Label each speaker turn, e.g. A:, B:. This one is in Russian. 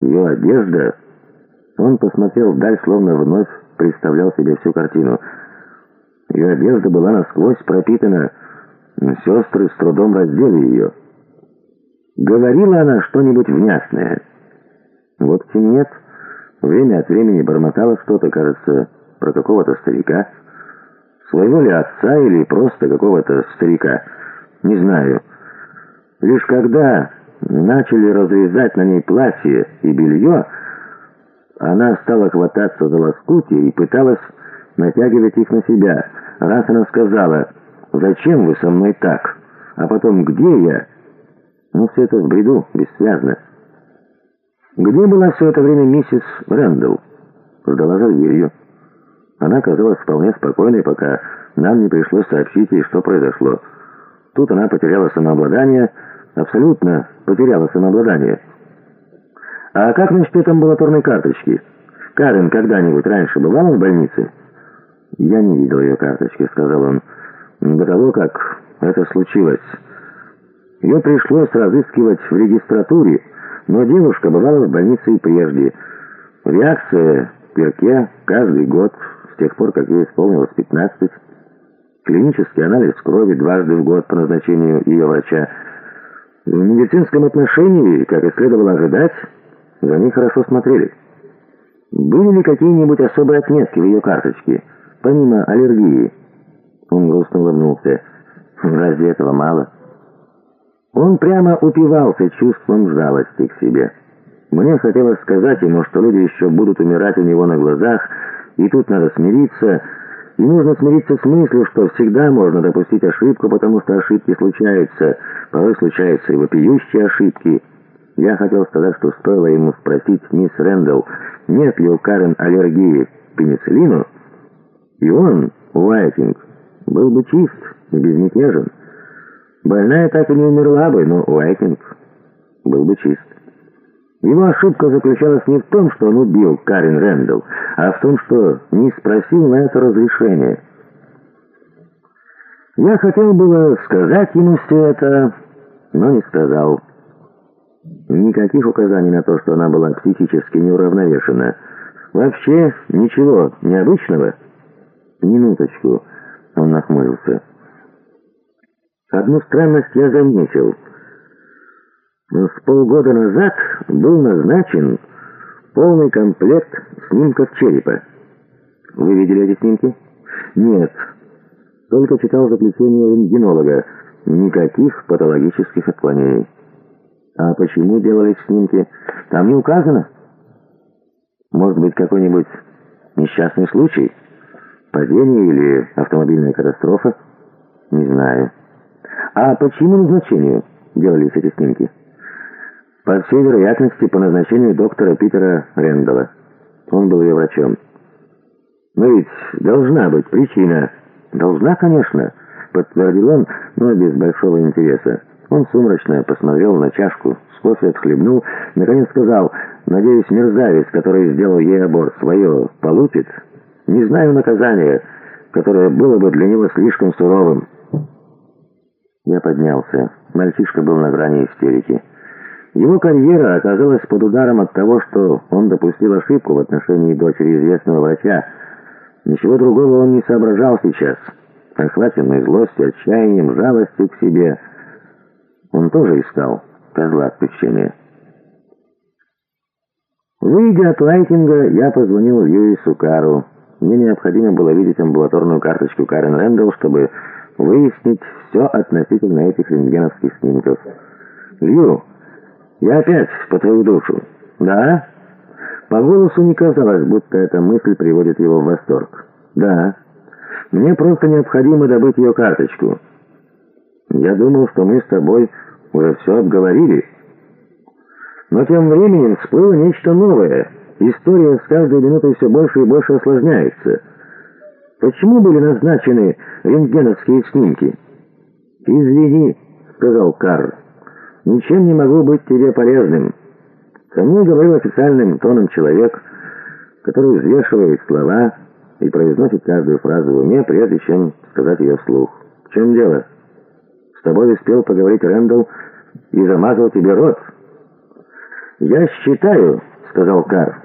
A: Ее одежда... Он посмотрел вдаль, словно вновь представлял себе всю картину. Ее одежда была насквозь пропитана. Сестры с трудом раздели ее. Говорила она что-нибудь внятное? Вот нет. Время от времени бормотала что-то, кажется, про какого-то старика. Своего ли отца или просто какого-то старика. Не знаю. Лишь когда начали разрезать на ней платье и белье, она стала хвататься за лоскути и пыталась натягивать их на себя. Раз она сказала «Зачем вы со мной так?» А потом «Где я?» Ну, все это в бреду, бессвязно. Где была все это время миссис Рэндалл? Ждала за дверью. Она казалась вполне спокойной, пока нам не пришлось сообщить ей, что произошло. Тут она потеряла самообладание, абсолютно потеряла самообладание. «А как насчет амбулаторной карточки? Карен когда-нибудь раньше бывала в больнице?» «Я не видел ее карточки», — сказал он, — «до того, как это случилось». Ее пришлось разыскивать в регистратуре, но девушка бывала в больнице и прежде. Реакция Перке каждый год, с тех пор, как ей исполнилось 15. Клинический анализ крови дважды в год по назначению ее врача. В медицинском отношении, как и следовало ожидать, за ней хорошо смотрели. Были ли какие-нибудь особые отметки в ее карточке, помимо аллергии? Он грустно улыбнулся. Разве этого мало? Он прямо упивался чувством жалости к себе. Мне хотелось сказать ему, что люди еще будут умирать у него на глазах, и тут надо смириться, и нужно смириться с мыслью, что всегда можно допустить ошибку, потому что ошибки случаются, порой случаются и вопиющие ошибки. Я хотел сказать, что стоило ему спросить мисс Рэндалл, нет ли у Карен аллергии к пенициллину, и он, Уайтинг, был бы чист и безмятежен. Больная так и не умерла бы, но Уайтинг был бы чист. Его ошибка заключалась не в том, что он убил Карен Рэндалл, а в том, что не спросил на это разрешение. Я хотел было сказать ему все это, но не сказал. Никаких указаний на то, что она была психически неуравновешена. Вообще ничего необычного. Минуточку, он нахмурился. Одну странность я заметил. Но с полгода назад был назначен полный комплект снимков черепа. Вы видели эти снимки? Нет. Только читал заключение рентгенолога. Никаких патологических отклонений. А почему делались снимки? Там не указано. Может быть, какой-нибудь несчастный случай? Падение или автомобильная катастрофа? Не знаю. А по чьему назначению делались эти снимки? По всей вероятности, по назначению доктора Питера Рэндалла. Он был ее врачом. Но ведь должна быть причина. Должна, конечно, подтвердил он, но без большого интереса. Он сумрачно посмотрел на чашку, с кофе отхлебнул, наконец сказал, «Надеюсь, мерзавец, который сделал ей аборт, свое получит? Не знаю наказания, которое было бы для него слишком суровым». Я поднялся. Мальчишка был на грани истерики. Его карьера оказалась под ударом от того, что он допустил ошибку в отношении дочери известного врача. Ничего другого он не соображал сейчас. Охваченный злостью, отчаянием, жалостью к себе, он тоже искал козла отпущения. Выйдя от Лайтинга, я позвонил Льюису Кару. Мне необходимо было видеть амбулаторную карточку Карен Рэндалл, чтобы выяснить все относительно этих рентгеновских снимков. «Лью, я опять по твою душу». «Да?» По голосу не казалось, будто эта мысль приводит его в восторг. «Да. Мне просто необходимо добыть ее карточку. Я думал, что мы с тобой уже все обговорили». Но тем временем всплыло нечто новое. История с каждой минутой все больше и больше осложняется. Почему были назначены рентгеновские снимки? «Извини», — сказал Карр, — «ничем не могу быть тебе полезным». Ко мне говорил официальным тоном человек, который взвешивает слова и произносит каждую фразу в уме, прежде чем сказать ее вслух. «В чем дело? С тобой успел поговорить Рэндалл и замазал тебе рот». «Я считаю», — сказал Карр,